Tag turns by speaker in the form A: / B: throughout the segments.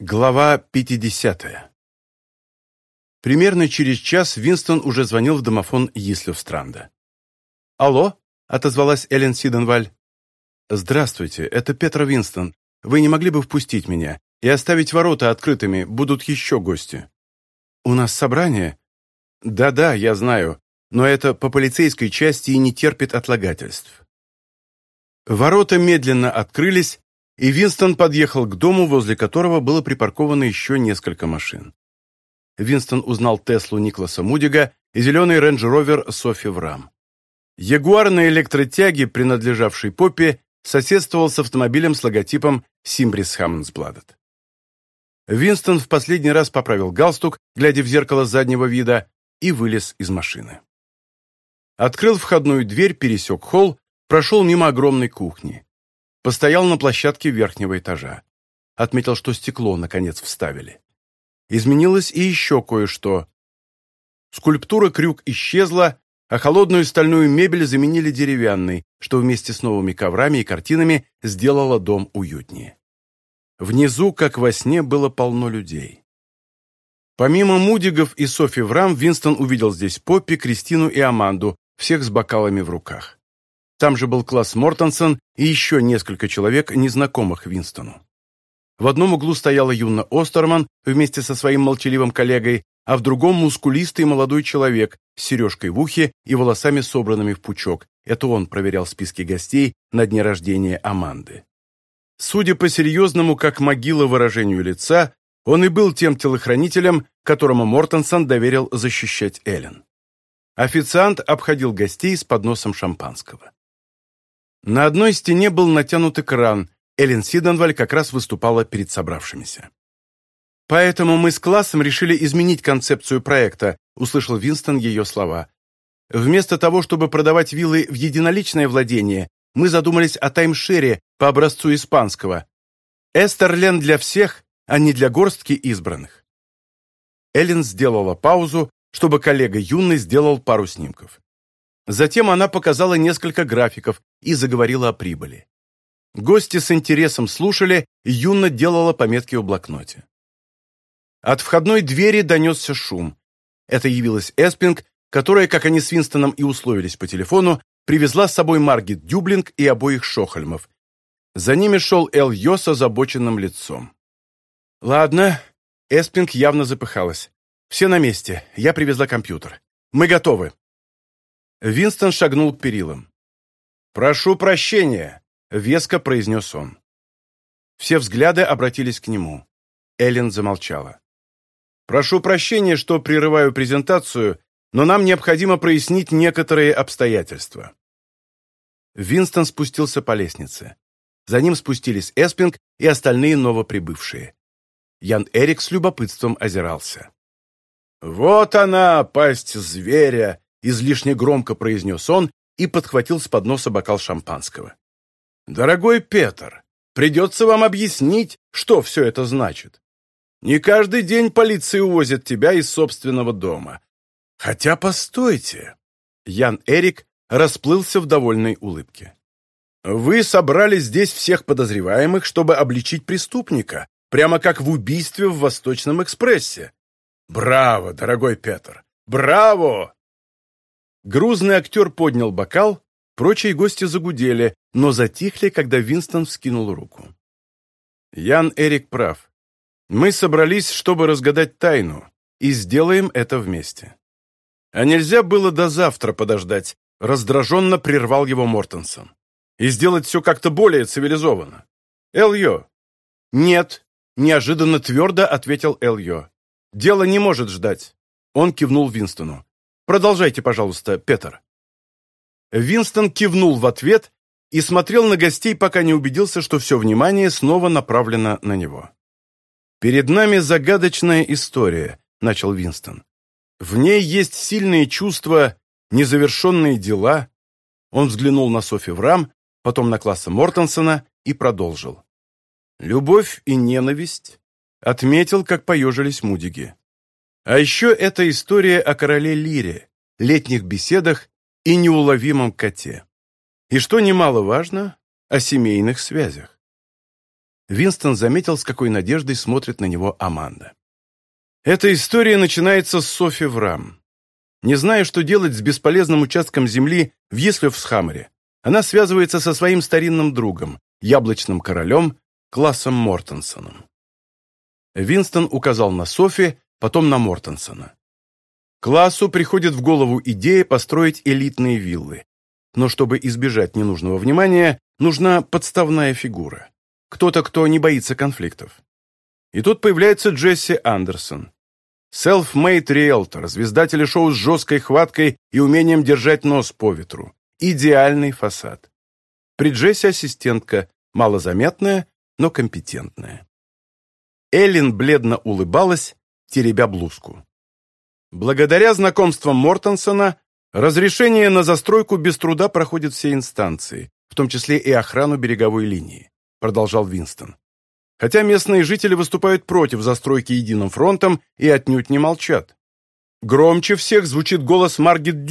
A: Глава 50. Примерно через час Винстон уже звонил в домофон Йислевстранда. «Алло?» — отозвалась Эллен Сиденваль. «Здравствуйте, это Петр Винстон. Вы не могли бы впустить меня и оставить ворота открытыми, будут еще гости?» «У нас собрание?» «Да-да, я знаю, но это по полицейской части и не терпит отлагательств». Ворота медленно открылись, и Винстон подъехал к дому, возле которого было припарковано еще несколько машин. Винстон узнал Теслу Никласа Мудига и зеленый рейндж-ровер Софи Врам. Ягуар на электротяге, принадлежавший Поппи, соседствовал с автомобилем с логотипом «Симбрис Хаммонсбладет». Винстон в последний раз поправил галстук, глядя в зеркало заднего вида, и вылез из машины. Открыл входную дверь, пересек холл, прошел мимо огромной кухни. Постоял на площадке верхнего этажа. Отметил, что стекло, наконец, вставили. Изменилось и еще кое-что. Скульптура крюк исчезла, а холодную стальную мебель заменили деревянной, что вместе с новыми коврами и картинами сделало дом уютнее. Внизу, как во сне, было полно людей. Помимо Мудигов и Софи Врам, Винстон увидел здесь Поппи, Кристину и Аманду, всех с бокалами в руках. Там же был класс Мортенсон и еще несколько человек, незнакомых Винстону. В одном углу стояла Юна Остерман вместе со своим молчаливым коллегой, а в другом мускулистый молодой человек с сережкой в ухе и волосами собранными в пучок. Это он проверял списки гостей на дне рождения Аманды. Судя по серьезному, как могила выражению лица, он и был тем телохранителем, которому Мортенсон доверил защищать Эллен. Официант обходил гостей с подносом шампанского. На одной стене был натянут экран. Эллен Сиденваль как раз выступала перед собравшимися. «Поэтому мы с классом решили изменить концепцию проекта», услышал Винстон ее слова. «Вместо того, чтобы продавать виллы в единоличное владение, мы задумались о таймшере по образцу испанского. Эстерлен для всех, а не для горстки избранных». Эллен сделала паузу, чтобы коллега Юнны сделал пару снимков. Затем она показала несколько графиков и заговорила о прибыли. Гости с интересом слушали, и Юна делала пометки в блокноте. От входной двери донесся шум. Это явилась Эспинг, которая, как они с Винстоном и условились по телефону, привезла с собой Маргит Дюблинг и обоих Шохольмов. За ними шел Эл Йо с озабоченным лицом. «Ладно», — Эспинг явно запыхалась. «Все на месте. Я привезла компьютер. Мы готовы». Винстон шагнул к перилам. «Прошу прощения», — веско произнес он. Все взгляды обратились к нему. Эллен замолчала. «Прошу прощения, что прерываю презентацию, но нам необходимо прояснить некоторые обстоятельства». Винстон спустился по лестнице. За ним спустились Эспинг и остальные новоприбывшие. Ян Эрик с любопытством озирался. «Вот она, пасть излишне громко произнес он и подхватил с подноса бокал шампанского. «Дорогой Петр, придется вам объяснить, что все это значит. Не каждый день полиция увозит тебя из собственного дома. Хотя постойте!» Ян Эрик расплылся в довольной улыбке. «Вы собрали здесь всех подозреваемых, чтобы обличить преступника, прямо как в убийстве в Восточном экспрессе. Браво, дорогой Петр! Браво!» Грузный актер поднял бокал, прочие гости загудели, но затихли, когда Винстон вскинул руку. Ян Эрик прав. Мы собрались, чтобы разгадать тайну, и сделаем это вместе. А нельзя было до завтра подождать, раздраженно прервал его Мортенсон. И сделать все как-то более цивилизованно. Эльё. Нет, неожиданно твердо ответил Эльё. Дело не может ждать. Он кивнул Винстону. Продолжайте, пожалуйста, Петр». Винстон кивнул в ответ и смотрел на гостей, пока не убедился, что все внимание снова направлено на него. «Перед нами загадочная история», — начал Винстон. «В ней есть сильные чувства, незавершенные дела». Он взглянул на Софи Врам, потом на класса Мортенсона и продолжил. «Любовь и ненависть», — отметил, как поежились мудиги. А еще это история о короле Лире, летних беседах и неуловимом коте. И что немаловажно, о семейных связях. Винстон заметил, с какой надеждой смотрит на него Аманда. Эта история начинается с Софи Врам. Не зная, что делать с бесполезным участком земли в Ислёвсхаммере, она связывается со своим старинным другом, яблочным королем, классом Мортенсоном. Винстон указал на Софи, потом на Мортенсона. Классу приходит в голову идея построить элитные виллы. Но чтобы избежать ненужного внимания, нужна подставная фигура. Кто-то, кто не боится конфликтов. И тут появляется Джесси Андерсон. селф made риэлтор, звезда телешоу с жесткой хваткой и умением держать нос по ветру. Идеальный фасад. При Джесси ассистентка, малозаметная, но компетентная. Эллен бледно улыбалась, теребя блузку. Благодаря знакомствам Мортенсона разрешение на застройку без труда проходит все инстанции, в том числе и охрану береговой линии, продолжал Винстон. Хотя местные жители выступают против застройки единым фронтом и отнюдь не молчат. Громче всех звучит голос Маргет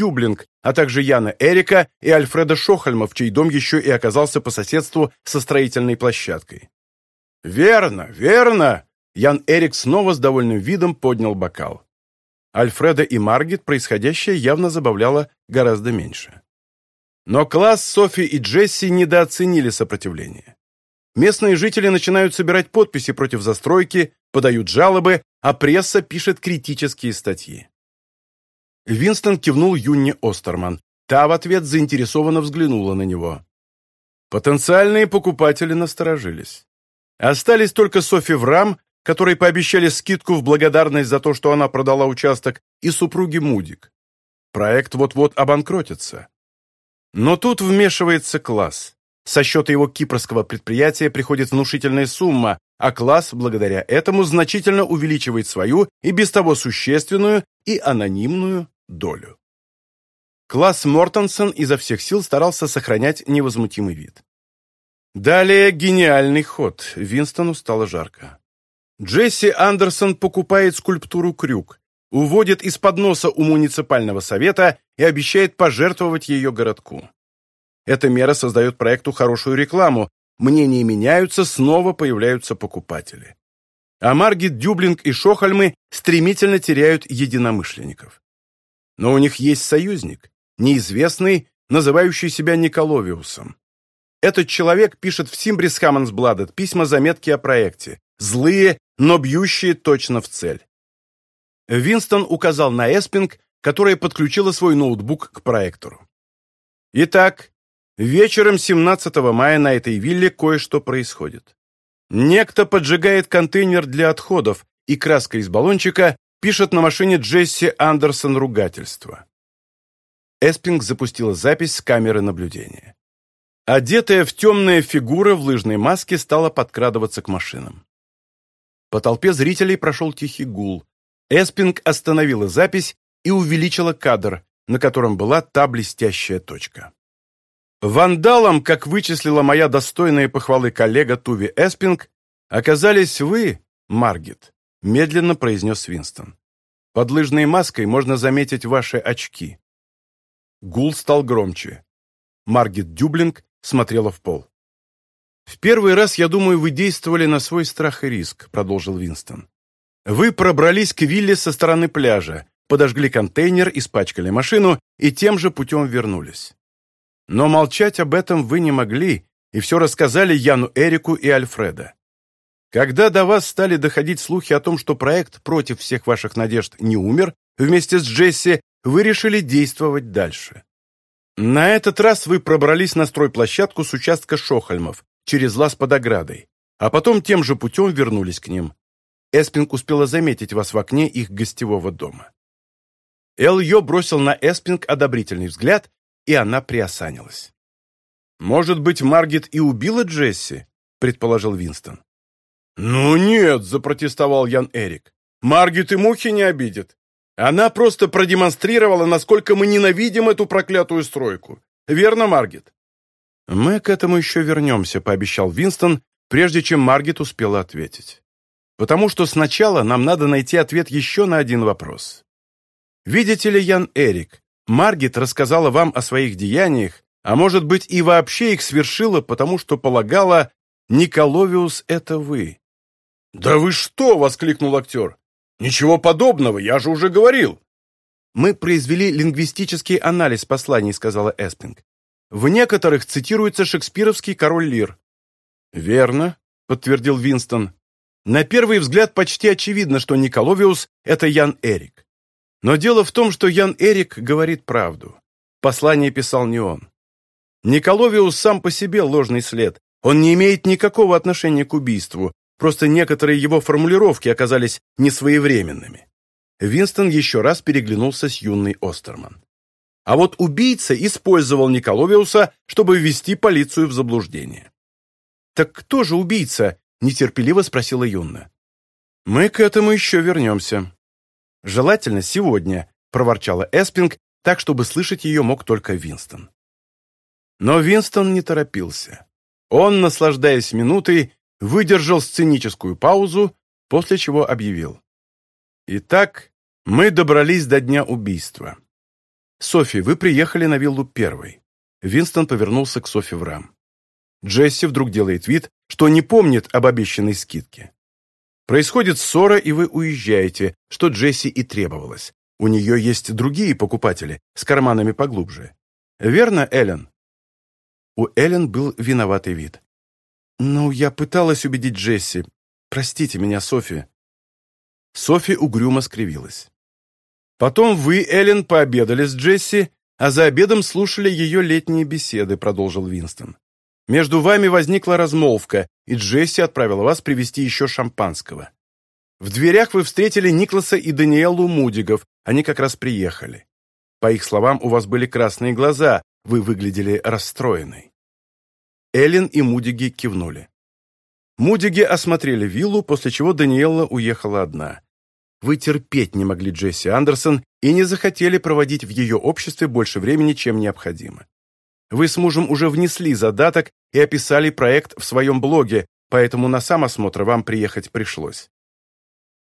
A: Дюблинг, а также Яна Эрика и Альфреда Шохальма, в чей дом еще и оказался по соседству со строительной площадкой. «Верно, верно!» Ян Эрик снова с довольным видом поднял бокал. Альфреда и Маргет происходящее явно забавляло гораздо меньше. Но класс Софи и Джесси недооценили сопротивление. Местные жители начинают собирать подписи против застройки, подают жалобы, а пресса пишет критические статьи. Винстон кивнул Юнне Остерман. Та в ответ заинтересованно взглянула на него. Потенциальные покупатели насторожились. Остались только Софи Врам, который пообещали скидку в благодарность за то, что она продала участок, и супруге Мудик. Проект вот-вот обанкротится. Но тут вмешивается класс. Со счета его кипрского предприятия приходит внушительная сумма, а класс благодаря этому значительно увеличивает свою и без того существенную и анонимную долю. Класс Мортенсен изо всех сил старался сохранять невозмутимый вид. Далее гениальный ход. Винстону стало жарко. Джесси Андерсон покупает скульптуру «Крюк», уводит из-под носа у муниципального совета и обещает пожертвовать ее городку. Эта мера создает проекту хорошую рекламу, мнения меняются, снова появляются покупатели. А Маргит Дюблинг и Шохальмы стремительно теряют единомышленников. Но у них есть союзник, неизвестный, называющий себя Николовиусом. Этот человек пишет в Симбрис Хаммонсбладет письма-заметки о проекте, злые, но бьющие точно в цель. Винстон указал на Эспинг, которая подключила свой ноутбук к проектору. Итак, вечером 17 мая на этой вилле кое-что происходит. Некто поджигает контейнер для отходов, и краской из баллончика пишет на машине Джесси Андерсон ругательство. Эспинг запустила запись с камеры наблюдения. Одетая в темное фигура в лыжной маске стала подкрадываться к машинам. По толпе зрителей прошел тихий гул. Эспинг остановила запись и увеличила кадр, на котором была та блестящая точка. Вандалом, как вычислила моя достойная похвалы коллега Туви Эспинг, оказались вы, Маргет, медленно произнес Винстон. Под лыжной маской можно заметить ваши очки. Гул стал громче. Маргет Дюблинг смотрела в пол. «В первый раз, я думаю, вы действовали на свой страх и риск», — продолжил Винстон. «Вы пробрались к вилле со стороны пляжа, подожгли контейнер, испачкали машину и тем же путем вернулись. Но молчать об этом вы не могли и все рассказали Яну Эрику и Альфреда. Когда до вас стали доходить слухи о том, что проект против всех ваших надежд не умер, вместе с Джесси вы решили действовать дальше. На этот раз вы пробрались на стройплощадку с участка Шохальмов, через лаз под оградой, а потом тем же путем вернулись к ним. Эспинг успела заметить вас в окне их гостевого дома. Эл Йо бросил на Эспинг одобрительный взгляд, и она приосанилась. «Может быть, Маргет и убила Джесси?» – предположил Винстон. «Ну нет», — запротестовал Ян Эрик. «Маргит и мухи не обидит. Она просто продемонстрировала, насколько мы ненавидим эту проклятую стройку. Верно, Маргит?» «Мы к этому еще вернемся», — пообещал Винстон, прежде чем Маргит успела ответить. «Потому что сначала нам надо найти ответ еще на один вопрос. Видите ли, Ян Эрик, Маргит рассказала вам о своих деяниях, а может быть и вообще их свершила, потому что полагала, Николовиус — это вы».
B: «Да вы что!» — воскликнул актер. «Ничего подобного, я же уже говорил!»
A: «Мы произвели лингвистический анализ посланий», — сказала Эспинг. «В некоторых цитируется шекспировский король Лир». «Верно», — подтвердил Винстон. «На первый взгляд почти очевидно, что Николовиус — это Ян Эрик. Но дело в том, что Ян Эрик говорит правду. Послание писал не он. Николовиус сам по себе ложный след. Он не имеет никакого отношения к убийству, просто некоторые его формулировки оказались несвоевременными. Винстон еще раз переглянулся с юной Остерман. А вот убийца использовал Николовиуса, чтобы ввести полицию в заблуждение. «Так кто же убийца?» – нетерпеливо спросила Юнна. «Мы к этому еще вернемся». «Желательно сегодня», – проворчала Эспинг, так, чтобы слышать ее мог только Винстон. Но Винстон не торопился. Он, наслаждаясь минутой, выдержал сценическую паузу, после чего объявил. «Итак, мы добрались до дня убийства. «Софи, вы приехали на виллу первой». Винстон повернулся к Софи в рам. Джесси вдруг делает вид, что не помнит об обещанной скидке. Происходит ссора, и вы уезжаете, что Джесси и требовалось. У нее есть другие покупатели с карманами поглубже. Верно, Эллен? У Эллен был виноватый вид. «Ну, я пыталась убедить Джесси. Простите меня, Софи». Софи угрюмо скривилась. «Потом вы, Эллен, пообедали с Джесси, а за обедом слушали ее летние беседы», — продолжил Винстон. Между вами возникла размолвка, и Джесси отправила вас привезти еще шампанского. В дверях вы встретили Никласа и Даниэлу Мудигов, они как раз приехали. По их словам, у вас были красные глаза, вы выглядели расстроенной. Эллен и Мудиги кивнули. Мудиги осмотрели виллу, после чего Даниэла уехала одна. Вы терпеть не могли Джесси Андерсон и не захотели проводить в ее обществе больше времени, чем необходимо. Вы с мужем уже внесли задаток и описали проект в своем блоге, поэтому на сам осмотр вам приехать пришлось».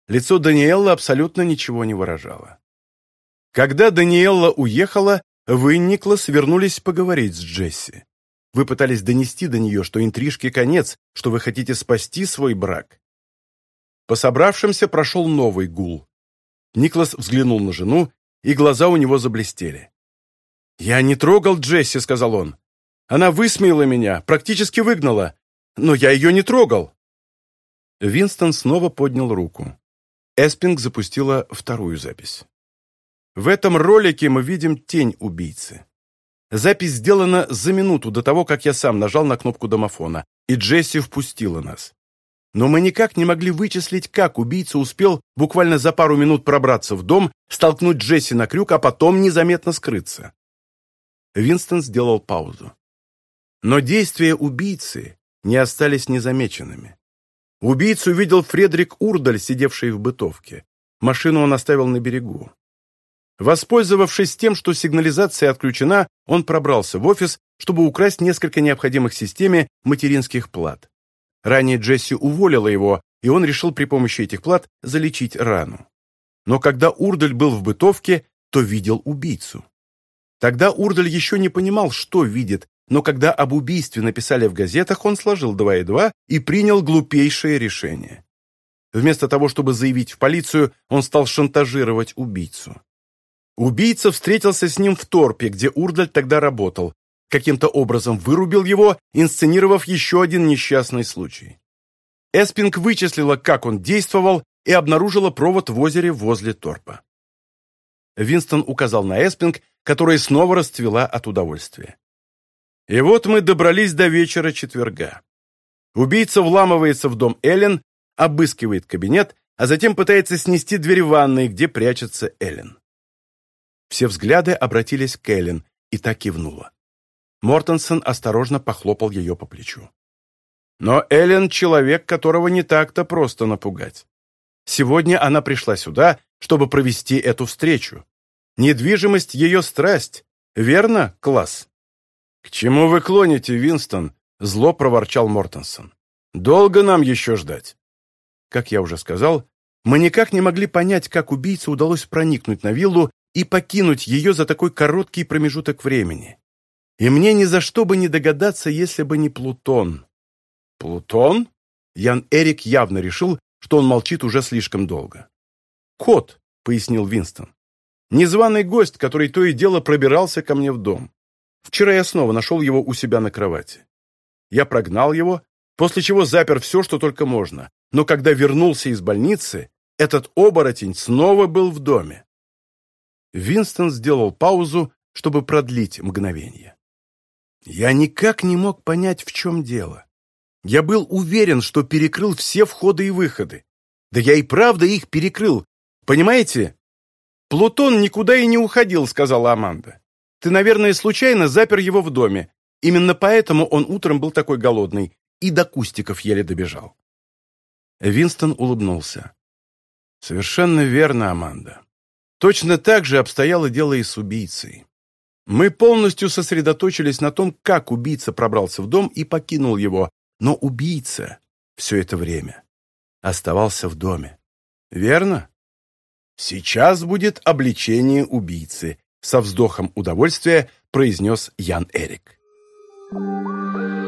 A: Лицо Даниэлла абсолютно ничего не выражало. Когда Даниэлла уехала, вы, Никлас, вернулись поговорить с Джесси. Вы пытались донести до нее, что интрижки конец, что вы хотите спасти свой брак. По собравшимся прошел новый гул. Никлас взглянул на жену, и глаза у него заблестели. «Я не трогал Джесси», — сказал он. «Она высмеяла меня, практически выгнала, но я ее не трогал». Винстон снова поднял руку. Эспинг запустила вторую запись. В этом ролике мы видим тень убийцы. Запись сделана за минуту до того, как я сам нажал на кнопку домофона, и Джесси впустила нас. Но мы никак не могли вычислить, как убийца успел буквально за пару минут пробраться в дом, столкнуть Джесси на крюк, а потом незаметно скрыться. Винстон сделал паузу. Но действия убийцы не остались незамеченными. Убийцу видел Фредерик Урдаль, сидевший в бытовке. Машину он оставил на берегу. Воспользовавшись тем, что сигнализация отключена, он пробрался в офис, чтобы украсть несколько необходимых системе материнских плат. Ранее Джесси уволила его, и он решил при помощи этих плат залечить рану. Но когда Урдаль был в бытовке, то видел убийцу. Тогда Урдаль еще не понимал, что видит, но когда об убийстве написали в газетах, он сложил два и два и принял глупейшее решение. Вместо того, чтобы заявить в полицию, он стал шантажировать убийцу. Убийца встретился с ним в Торпе, где Урдаль тогда работал, каким-то образом вырубил его, инсценировав еще один несчастный случай. Эспинг вычислила, как он действовал, и обнаружила провод в озере возле торпа. Винстон указал на Эспинг, которая снова расцвела от удовольствия. И вот мы добрались до вечера четверга. Убийца вламывается в дом Эллен, обыскивает кабинет, а затем пытается снести дверь ванной, где прячется Эллен. Все взгляды обратились к Эллен, и та кивнула. Мортенсон осторожно похлопал ее по плечу. Но Эллен — человек, которого не так-то просто напугать. Сегодня она пришла сюда, чтобы провести эту встречу. Недвижимость — ее страсть. Верно, класс? «К чему вы клоните, Винстон?» — зло проворчал Мортенсон. «Долго нам еще ждать?» Как я уже сказал, мы никак не могли понять, как убийце удалось проникнуть на виллу и покинуть ее за такой короткий промежуток времени. И мне ни за что бы не догадаться, если бы не Плутон.
B: Плутон?
A: Ян Эрик явно решил, что он молчит уже слишком долго. «Кот», — пояснил Винстон. «Незваный гость, который то и дело пробирался ко мне в дом. Вчера я снова нашел его у себя на кровати. Я прогнал его, после чего запер все, что только можно. Но когда вернулся из больницы, этот оборотень снова был в доме». Винстон сделал паузу, чтобы продлить мгновение. Я никак не мог понять, в чем дело. Я был уверен, что перекрыл все входы и выходы. Да я и правда их перекрыл. Понимаете? Плутон никуда и не уходил, сказала Аманда. Ты, наверное, случайно запер его в доме. Именно поэтому он утром был такой голодный и до кустиков еле добежал. Винстон улыбнулся. Совершенно верно, Аманда. Точно так же обстояло дело и с убийцей. Мы полностью сосредоточились на том, как убийца пробрался в дом и покинул его, но убийца все это время оставался в доме. Верно? Сейчас будет обличение убийцы, со вздохом удовольствия произнес Ян Эрик. Thank you.